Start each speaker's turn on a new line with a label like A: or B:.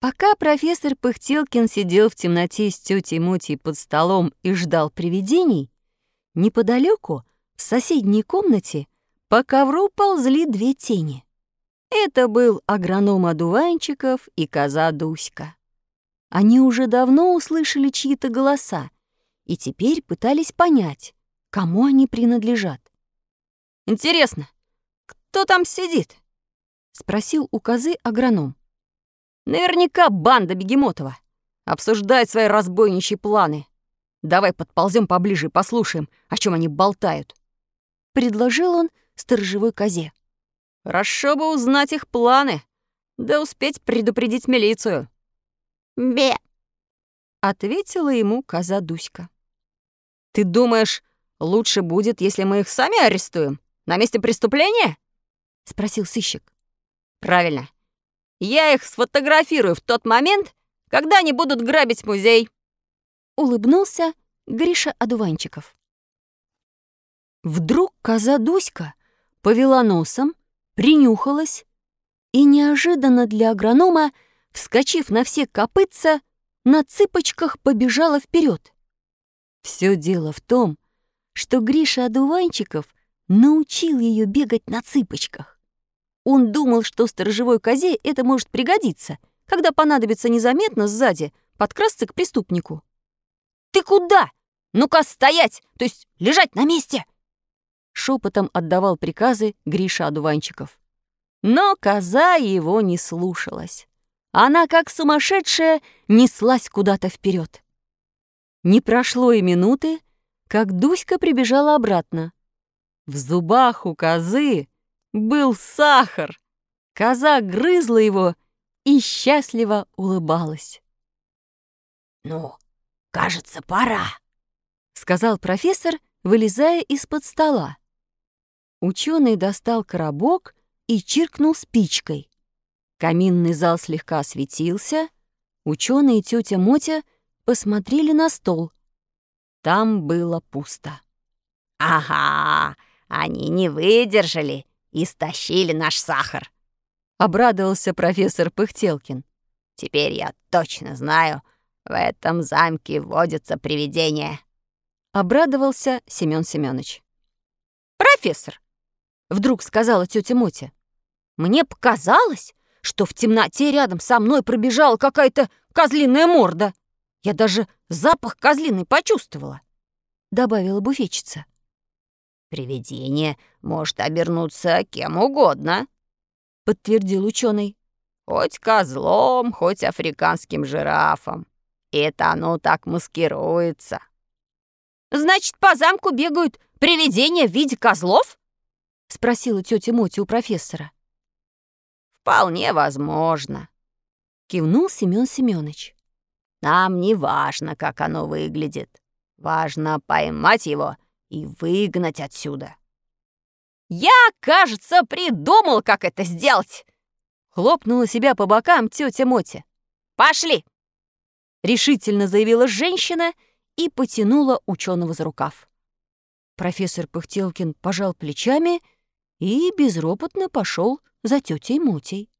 A: Пока профессор Пыхтелкин сидел в темноте с тетей Мотей под столом и ждал привидений, неподалеку, в соседней комнате, по ковру ползли две тени. Это был агроном Адуванчиков и коза Дуська. Они уже давно услышали чьи-то голоса и теперь пытались понять, кому они принадлежат.
B: «Интересно, кто там сидит?»
A: — спросил у козы агроном.
B: Наверняка банда Бегемотова. Обсуждает свои разбойничьи планы. Давай подползем поближе и послушаем, о чем они болтают.
A: Предложил он сторожевой козе.
B: Хорошо бы узнать их планы, да успеть предупредить милицию.
C: Бе!
A: Ответила ему коза Дуська.
B: Ты думаешь, лучше будет, если мы их сами арестуем? На месте преступления?
A: Спросил сыщик.
B: Правильно. Я их сфотографирую в тот момент, когда они будут грабить музей.
A: Улыбнулся Гриша Адуванчиков. Вдруг коза Дуська повела носом, принюхалась и неожиданно для агронома, вскочив на все копытца, на цыпочках побежала вперед. Все дело в том, что Гриша Адуванчиков научил ее бегать на цыпочках. Он думал, что сторожевой козе это может пригодиться, когда понадобится незаметно сзади подкрасться к преступнику.
B: «Ты куда? Ну-ка стоять, то есть лежать на месте!»
A: Шепотом отдавал приказы Гриша Одуванчиков. Но коза его не слушалась. Она, как сумасшедшая, неслась куда-то вперед. Не прошло и минуты, как Дуська прибежала обратно. В зубах у козы был сахар. Коза грызла его и счастливо улыбалась.
C: «Ну, кажется, пора», —
A: сказал профессор, вылезая из-под стола. Ученый достал коробок и чиркнул спичкой. Каминный зал слегка осветился. Ученый и тетя Мотя посмотрели на стол. Там было пусто.
C: «Ага, они не выдержали истощили наш сахар», —
A: обрадовался профессор Пыхтелкин.
C: «Теперь я точно знаю, в этом замке водятся привидения».
A: Обрадовался Семён Семёныч.
B: «Профессор!»
A: — вдруг сказала тетя Мотя.
B: «Мне показалось, что в темноте рядом со мной пробежала какая-то козлиная морда. Я даже запах козлиный почувствовала», — добавила буфетчица.
C: «Привидение может обернуться кем угодно», — подтвердил ученый. «Хоть козлом, хоть африканским жирафом. Это оно так маскируется».
B: «Значит, по замку бегают привидения в виде козлов?»
A: — спросила тетя Мотя у профессора.
C: «Вполне возможно», —
A: кивнул Семен Семенович.
C: «Нам не важно, как оно выглядит. Важно поймать его и выгнать отсюда.
B: «Я, кажется, придумал, как это сделать!» Хлопнула себя по бокам тетя Мотя. «Пошли!» Решительно заявила женщина и потянула ученого за рукав.
A: Профессор Пыхтелкин пожал плечами и безропотно пошел за тетей Мотей.